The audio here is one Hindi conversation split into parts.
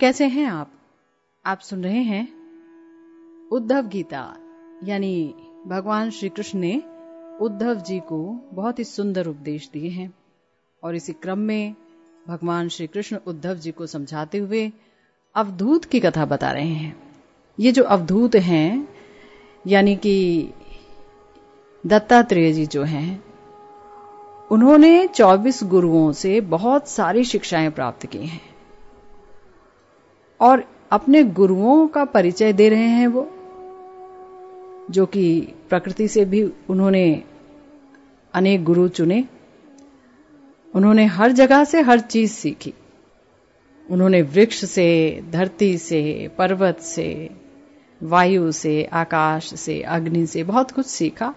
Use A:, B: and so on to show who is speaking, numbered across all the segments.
A: कैसे हैं आप? आप सुन रहे हैं उद्धव गीता, यानी भगवान श्री कृष्ण ने उद्धव जी को बहुत ही सुंदर उपदेश दिए हैं। और इसी क्रम में भगवान श्री कृष्ण उद्धव जी को समझाते हुए अवधूत की कथा बता रहे हैं। ये जो अवधूत हैं, यानी कि दत्तात्रेय जी जो हैं, उन्होंने 24 गुरुओं से बहुत सारी शिक्षाएँ प्राप्त की हैं। और अपने गुरुओं का परिचय दे रहे हैं वो, जो कि प्रकृति से भी उन्होंने अनेक गुरु चुने। उन्होंने हर जगह से हर चीज़ सीखी। उन्होंने वृक्ष से, धरती से, पर्वत से, वायु से, आकाश से, अग्नि से बहुत कुछ सीखा।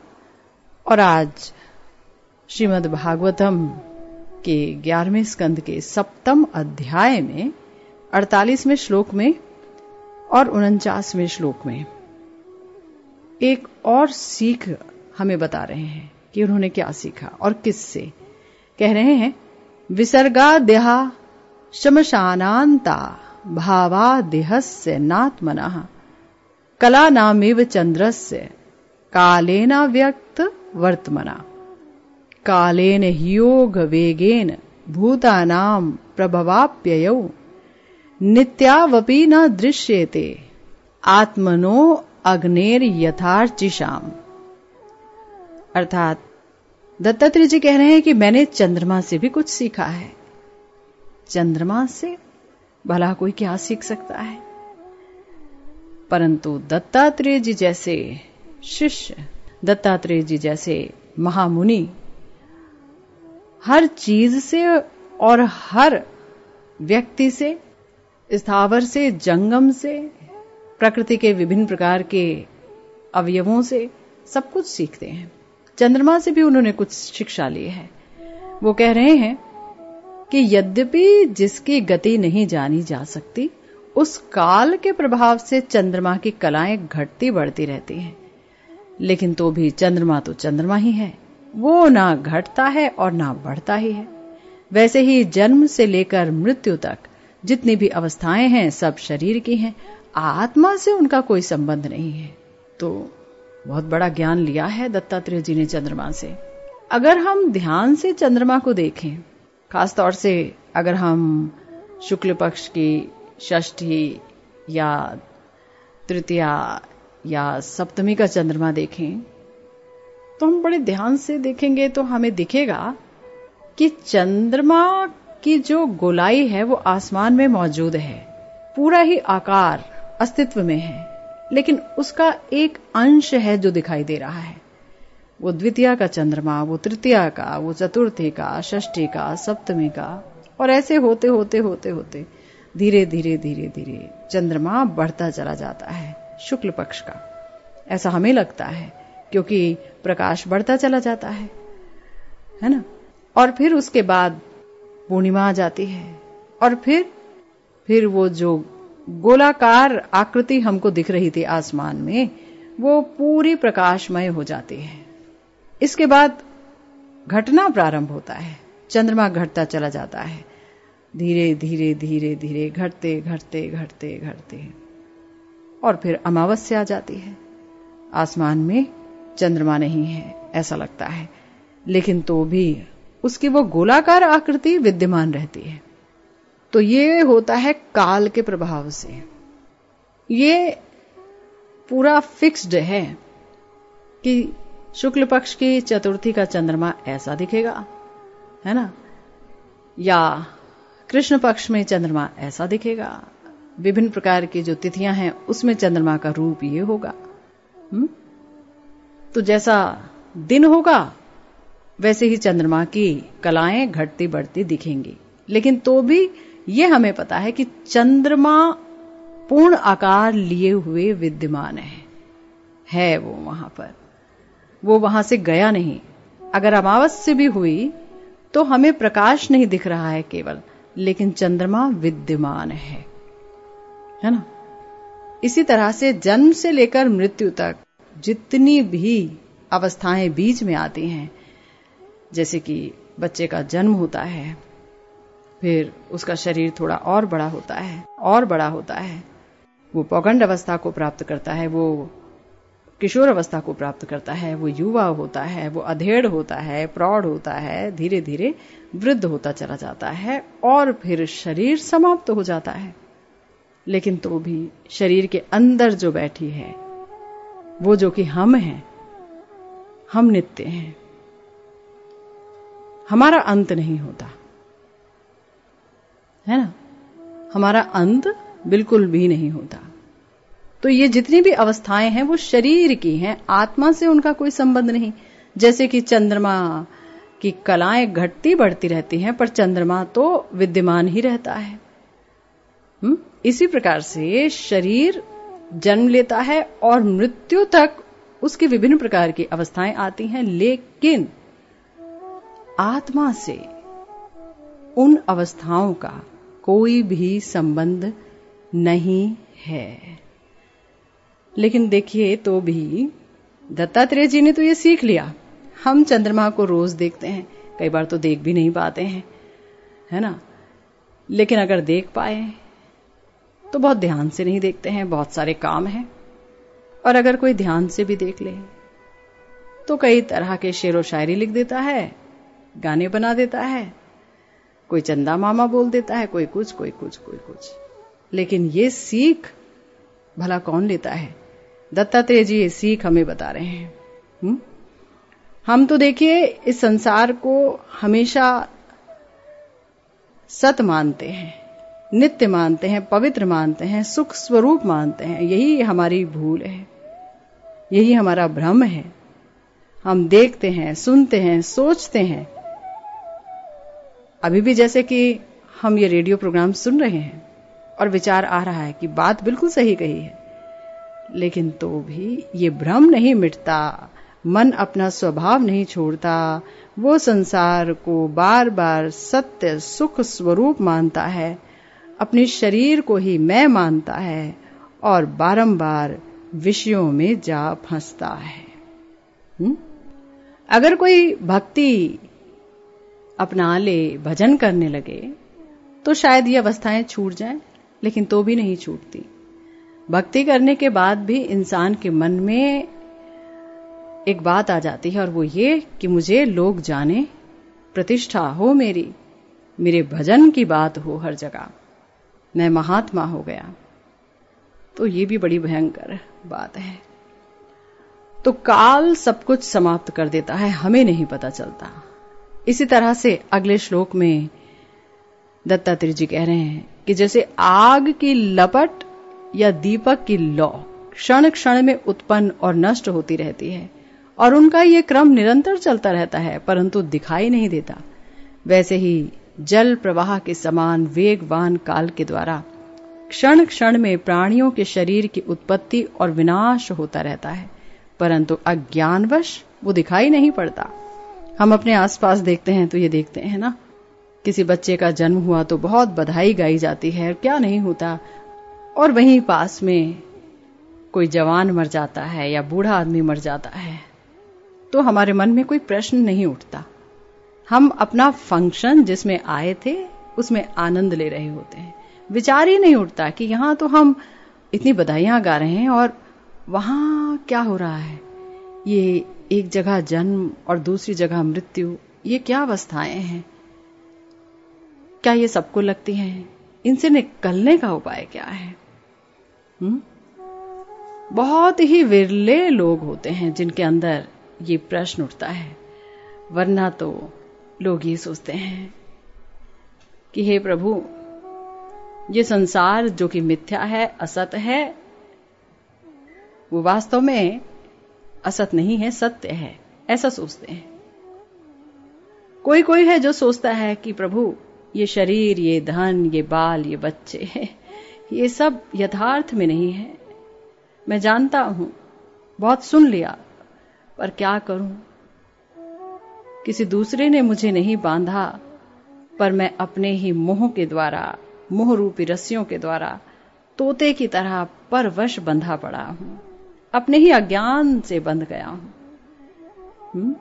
A: और आज श्रीमद् भागवतम के ग्यारहवें स्कंद के सप्तम अध्याय में अड़तालीसवें श्लोक में और उनचासवें श्लोक में। एक और सीख हमें बता रहे हैं कि उन्होंने क्या सीखा और किससे। कह रहे हैं, विसर्गा देहा शमशानांता भावा देहस्य नात्मना कला नामेव चंद्रस्य कालेना व्यक्त वर्तमना। कालेन योग वेगेन भूतानाम प्रभवाप्ययौ नित्यावपि न दृश्येते। आत्मनो अग्नेर यथार्चिशाम अर्थात, दत्तात्रेय जी कह रहे हैं कि मैंने चंद्रमा से भी कुछ सीखा है। चंद्रमा से भला कोई क्या सीख सकता है? परंतु दत्तात्रेय जी जैसे शिष्य, दत्तात्रेय जी जैसे महामुनि, हर चीज़ से और हर व्यक्ति से स्थावर से, जंगम से, प्रकृति के विभिन्न प्रकार के अवयवों से सब कुछ सीखते हैं। चंद्रमा से भी उन्होंने कुछ शिक्षा ली है। वो कह रहे हैं कि यद्यपि जिसकी गति नहीं जानी जा सकती, उस काल के प्रभाव से चंद्रमा की कलाएँ घटती बढ़ती रहती हैं। लेकिन तो भी चंद्रमा तो चंद्रमा ही है। वो ना घटता है और ना बढ़ता ही है। वैसे ही जन्म से लेकर मृत्यु तक जितनी भी अवस्थाएँ हैं, सब शरीर की हैं। आत्मा से उनका कोई संबंध नहीं है। तो बहुत बड़ा ज्ञान लिया है दत्तात्रेय जी ने चंद्रमा से। अगर हम ध्यान से चंद्रमा को देखें, खासतौर से अगर हम शुक्ल पक्ष की षष्ठी या तृतीया या सप्तमी का चंद्रमा देखें तो हम बड़े ध्यान से देखेंगे तो हमें दिखेगा कि चंद्रमा की जो गोलाई है वो आसमान में मौजूद है। पूरा ही आकार अस्तित्व में है, लेकिन उसका एक अंश है जो दिखाई दे रहा है। वो द्वितीय का चंद्रमा, वो तृतीया का, वो चतुर्थी का, षष्ठी का, सप्तमी का, और ऐसे होते होते होते होते धीरे धीरे धीरे धीरे चंद्रमा बढ़ता चला जाता है, शुक्ल पक्ष का। ऐसा हमें लगता है, क्योंकि प्रकाश बढ़ता चला जाता है है ना? और फिर उसके बाद पूर्णिमा आ जाती है। और फिर फिर वो जो गोलाकार आकृति हमको दिख रही थी आसमान में, वो पूरी प्रकाशमय हो जाती है। इसके बाद घटना प्रारंभ होता है। चंद्रमा घटता चला जाता है। धीरे धीरे धीरे धीरे, घटते घटते घटते घटते। और फिर अमावस्या आ जाती है। आसमान में चंद्रमा नहीं है, ऐसा लगता है। लेकिन तो भी उसकी वो गोलाकार आकृति विद्यमान रहती है। तो ये होता है काल के प्रभाव से। ये पूरा फिक्स्ड है कि शुक्ल पक्ष की चतुर्थी का चंद्रमा ऐसा दिखेगा, है ना? या कृष्ण पक्ष में चंद्रमा ऐसा दिखेगा। विभिन्न प्रकार की जो तिथियाँ हैं, उसमें चंद्रमा का रूप ये होगा। हुँ? तो जैसा दिन होगा वैसे ही चंद्रमा की कलाएँ घटती बढ़ती दिखेंगी। लेकिन तो भी ये हमें पता है कि चंद्रमा पूर्ण आकार लिए हुए विद्यमान है। है वो वहाँ पर। वो वहाँ से गया नहीं। अगर अमावस्या भी हुई तो हमें प्रकाश नहीं दिख रहा है केवल, लेकिन चंद्रमा विद्यमान है। है ना? इसी तरह से जन्म से लेकर मृत्यु तक जितनी भी अवस्थाएँ बीच में आती हैं जैसे कि बच्चे का जन्म होता है, फिर उसका शरीर थोड़ा और बड़ा होता है, और बड़ा होता है। वो पौगंड अवस्था को प्राप्त करता है, वो किशोर अवस्था को प्राप्त करता है, वो युवा होता है, वो अधेड़ होता है, प्रौढ़ होता है धीरे धीरे वृद्ध होता चला जाता है, और फिर शरीर समाप्त हो जाता है। लेकिन तो भी शरीर के अंदर जो बैठी है, वो जो कि हम हैं, हम नित्य हैं। हमारा अंत नहीं होता। है ना? हमारा अंत बिल्कुल भी नहीं होता। तो ये जितनी भी अवस्थाएँ हैं, वो शरीर की हैं, आत्मा से उनका कोई संबंध नहीं। जैसे कि चंद्रमा की कलाएँ घटती बढ़ती रहती हैं, पर चंद्रमा तो विद्यमान ही रहता है। हुँ? इसी प्रकार से शरीर जन्म लेता है और मृत्यु तक उसकी विभिन्न प्रकार की अवस्थाएँ आती हैं, लेकिन आत्मा से उन अवस्थाओं का कोई भी संबंध नहीं है। लेकिन देखिए तो भी दत्तात्रेय जी ने तो ये सीख लिया। हम चंद्रमा को रोज देखते हैं, कई बार तो देख भी नहीं पाते हैं, है ना? लेकिन अगर देख पाए तो बहुत ध्यान से नहीं देखते हैं, बहुत सारे काम हैं। और अगर कोई ध्यान से भी देख ले तो कई तरह के शेर व शायरी लिख देता है गाने बना देता है, कोई चंदा मामा बोल देता है, कोई कुछ कोई कुछ कोई कुछ। लेकिन ये सीख भला कौन लेता है? दत्तात्रेय जी, ये सीख हमें बता रहे हैं। हुँ? हम तो देखिए, इस संसार को हमेशा सत मानते हैं, नित्य मानते हैं, पवित्र मानते हैं, सुख स्वरूप मानते हैं। यही हमारी भूल है, यही हमारा भ्रम है। हम देखते हैं, सुनते हैं, सोचते हैं अभी भी जैसे कि हम ये रेडियो प्रोग्राम सुन रहे हैं और विचार आ रहा है कि बात बिल्कुल सही कही है, लेकिन तो भी ये भ्रम नहीं मिटता, मन अपना स्वभाव नहीं छोड़ता, वो संसार को बार बार सत्य सुख स्वरूप मानता है, अपने शरीर को ही मैं मानता है और बारंबार विषयों में जा फंसता है हुँ? अगर कोई भक्ति अपना ले भजन करने लगे तो शायद ये अवस्थाएँ छूट जाएँ, लेकिन तो भी नहीं छूटती। भक्ति करने के बाद भी इंसान के मन में एक बात आ जाती है, और वो ये कि मुझे लोग जाने, प्रतिष्ठा हो मेरी, मेरे भजन की बात हो हर जगह। मैं महात्मा हो गया। तो ये भी बड़ी भयंकर बात है। तो काल सब कुछ समाप्त कर देता है, हमें नहीं पता चलता। इसी तरह से अगले श्लोक में दत्तात्रेय जी कह रहे हैं कि जैसे आग की लपट या दीपक की लौ क्षण क्षण में उत्पन्न और नष्ट होती रहती है, और उनका ये क्रम निरंतर चलता रहता है, परंतु दिखाई नहीं देता। वैसे ही जल प्रवाह के समान वेगवान काल के द्वारा क्षण क्षण में प्राणियों के शरीर की उत्पत्ति और विनाश होता रहता है, परंतु अज्ञानवश वो दिखाई नहीं पड़ता। हम अपने आसपास देखते हैं तो ये देखते हैं ना। किसी बच्चे का जन्म हुआ तो बहुत बधाई गाई जाती है, क्या नहीं होता। और वहीं पास में कोई जवान मर जाता है या बूढ़ा आदमी मर जाता है तो हमारे मन में कोई प्रश्न नहीं उठता। हम अपना फ़ंक्शन जिसमें आए थे, उसमें आनंद ले रहे होते हैं। विचार ही नहीं उठता कि यहाँ तो हम इतनी बधाइयाँ गा रहे हैं और वहाँ क्या हो रहा है। ये एक जगह जन्म और दूसरी जगह मृत्यु, ये क्या अवस्थाएँ हैं? क्या ये सबको लगती हैं? इनसे निकलने का उपाय क्या है? हुँ? बहुत ही विरले लोग होते हैं जिनके अंदर ये प्रश्न उठता है। वरना तो लोग ये सोचते हैं कि हे प्रभु, ये संसार जो कि मिथ्या है, असत है, वो वास्तव में असत नहीं है, सत्य है, ऐसा सोचते हैं। कोई कोई है जो सोचता है कि प्रभु, ये शरीर, ये धन, ये बाल, ये बच्चे ये सब यथार्थ में नहीं है। मैं जानता हूँ, बहुत सुन लिया, पर क्या करूँ? किसी दूसरे ने मुझे नहीं बांधा, पर मैं अपने ही मोह के द्वारा, मोह रूपी रस्सियों के द्वारा, तोते की तरह परवश बंधा पड़ा हूँ। अपने ही अज्ञान से बंध गया हूँ।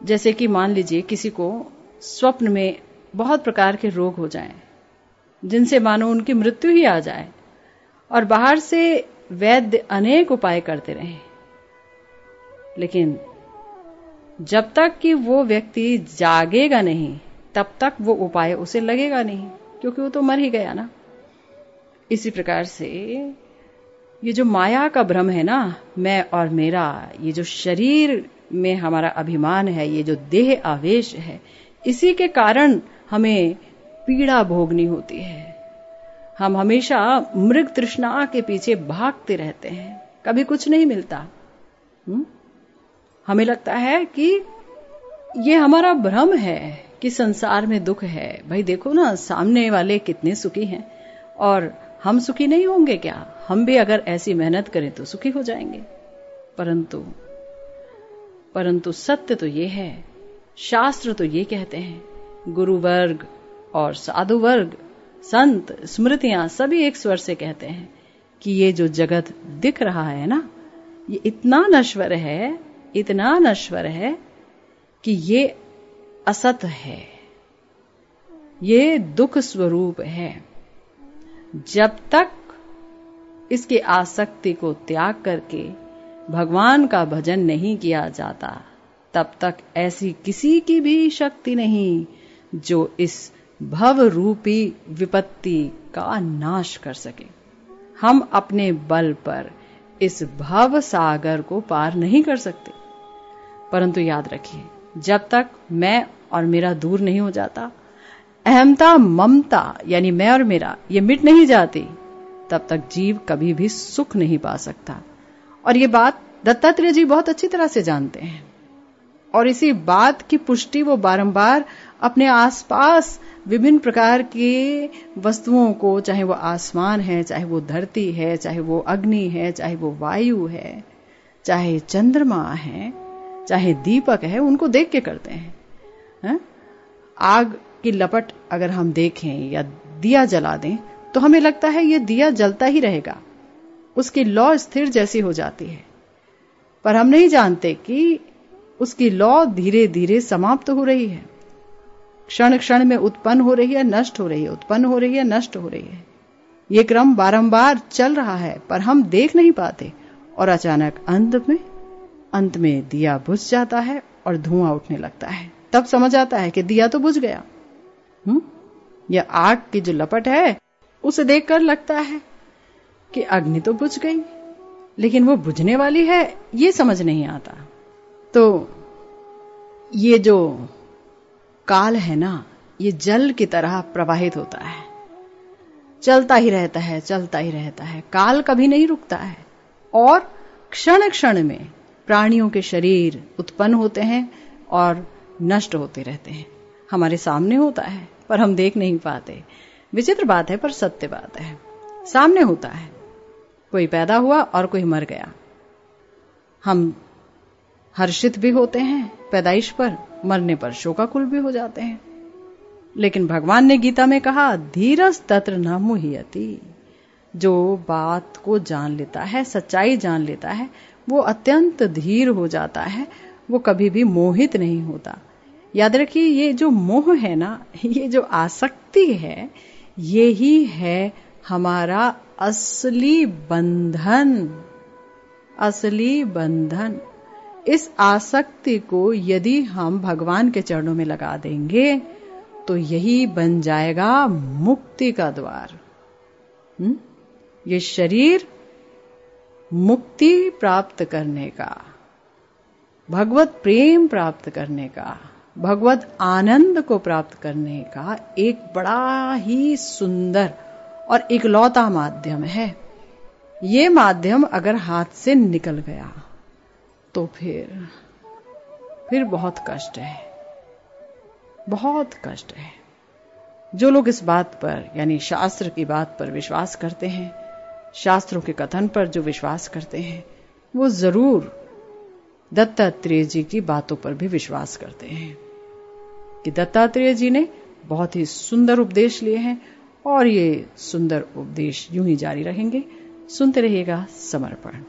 A: जैसे कि मान लीजिए किसी को स्वप्न में बहुत प्रकार के रोग हो जाएँ, जिनसे मानो उनकी मृत्यु ही आ जाए और बाहर से वैद्य अनेक उपाय करते रहे। लेकिन जब तक कि वो व्यक्ति जागेगा नहीं तब तक वो उपाय उसे लगेगा नहीं क्योंकि वो तो मर ही गया ना। इसी प्रकार से ये जो माया का भ्रम है ना, मैं और मेरा, ये जो शरीर में हमारा अभिमान है, ये जो देह आवेश है, इसी के कारण हमें पीड़ा भोगनी होती है हम हमेशा मृग तृष्णा के पीछे भागते रहते हैं, कभी कुछ नहीं मिलता हुँ? हम्म? हमें लगता है कि ये हमारा भ्रम है, कि संसार में दुख है भाई देखो ना, सामने वाले कितने सुखी हैं, और हम सुखी नहीं होंगे क्या? हम भी अगर ऐसी मेहनत करें तो सुखी हो जाएँगे। परंतु परंतु सत्य तो ये है, शास्त्र तो ये कहते हैं गुरु वर्ग और साधु वर्ग संत, स्मृतियाँ सभी एक स्वर से कहते हैं कि ये जो जगत दिख रहा है ना, ये इतना नश्वर है, इतना नश्वर है कि ये असत है। ये दुख स्वरूप है। जब तक इसकी आसक्ति को त्याग करके भगवान का भजन नहीं किया जाता, तब तक ऐसी किसी की भी शक्ति नहीं जो इस भव रूपी विपत्ति का नाश कर सके। हम अपने बल पर इस भव सागर को पार नहीं कर सकते। परंतु याद रखिए, जब तक मैं और मेरा दूर नहीं हो जाता अहमता ममता, यानी मैं और मेरा, ये मिट नहीं जाती। तब तक जीव कभी भी सुख नहीं पा सकता। और ये बात दत्तात्रेय जी बहुत अच्छी तरह से जानते हैं। और इसी बात की पुष्टि वो बारंबार अपने आसपास विभिन्न प्रकार की वस्तुओं को, चाहे वो आसमान है, चाहे वो धरती है, चाहे वो अग्नि है, चाहे वो वायु है, चाहे चंद्रमा है, चाहे दीपक है, उनको देख के करते हैं। है? आग की लपट अगर हम देखें या दिया जला दें तो हमें लगता है ये दिया जलता ही रहेगा। उसकी लौ स्थिर जैसी हो जाती है। पर हम नहीं जानते कि उसकी लौ धीरे धीरे समाप्त हो रही है। क्षण क्षण में उत्पन्न हो रही है, नष्ट हो रही है, उत्पन्न हो रही है, नष्ट हो रही है। ये क्रम बारंबार चल रहा है, पर हम देख नहीं पाते। और अचानक अंत में अंत में दिया बुझ जाता है और धुआँ उठने लगता है। तब समझ आता है कि दिया तो बुझ गया। यह आग की जो लपट है, उसे देखकर लगता है कि अग्नि तो बुझ गई, लेकिन वो बुझने वाली है, ये समझ नहीं आता। तो ये जो काल है ना, ये जल की तरह प्रवाहित होता है। चलता ही रहता है, चलता ही रहता है। काल कभी नहीं रुकता है। और क्षण क्षण में प्राणियों के शरीर उत्पन्न होते हैं और नष्ट होते रहते हैं। हमारे सामने होता है। पर हम देख नहीं पाते। विचित्र बात है, पर सत्य बात है। सामने होता है। कोई पैदा हुआ और कोई मर गया। हम हर्षित भी होते हैं, पैदाइश पर, मरने पर शोकाकुल भी हो जाते हैं। लेकिन भगवान ने गीता में कहा धीरज तत्र न मुहियति। जो बात को जान लेता है, सच्चाई जान लेता है, वो अत्यंत धीर हो जाता है, वो कभी भी मोहित नहीं होता। याद रखिए, ये जो मोह है ना, ये जो आसक्ति है, ये ही है हमारा असली बंधन। असली बंधन। इस आसक्ति को यदि हम भगवान के चरणों में लगा देंगे तो यही बन जाएगा मुक्ति का द्वार। हुँ? ये शरीर मुक्ति प्राप्त करने का, भगवत प्रेम प्राप्त करने का। भगवत आनंद को प्राप्त करने का एक बड़ा ही सुंदर और इकलौता माध्यम है। ये माध्यम अगर हाथ से निकल गया तो फिर फिर बहुत कष्ट है। बहुत कष्ट है। जो लोग इस बात पर, यानी शास्त्र की बात पर विश्वास करते हैं, शास्त्रों के कथन पर जो विश्वास करते हैं, वो ज़रूर दत्तात्रेय जी की बातों पर भी विश्वास करते हैं। कि दत्तात्रेय जी ने बहुत ही सुंदर उपदेश लिए हैं और ये सुंदर उपदेश यूँ ही जारी रहेंगे। सुनते रहिएगा समर्पण।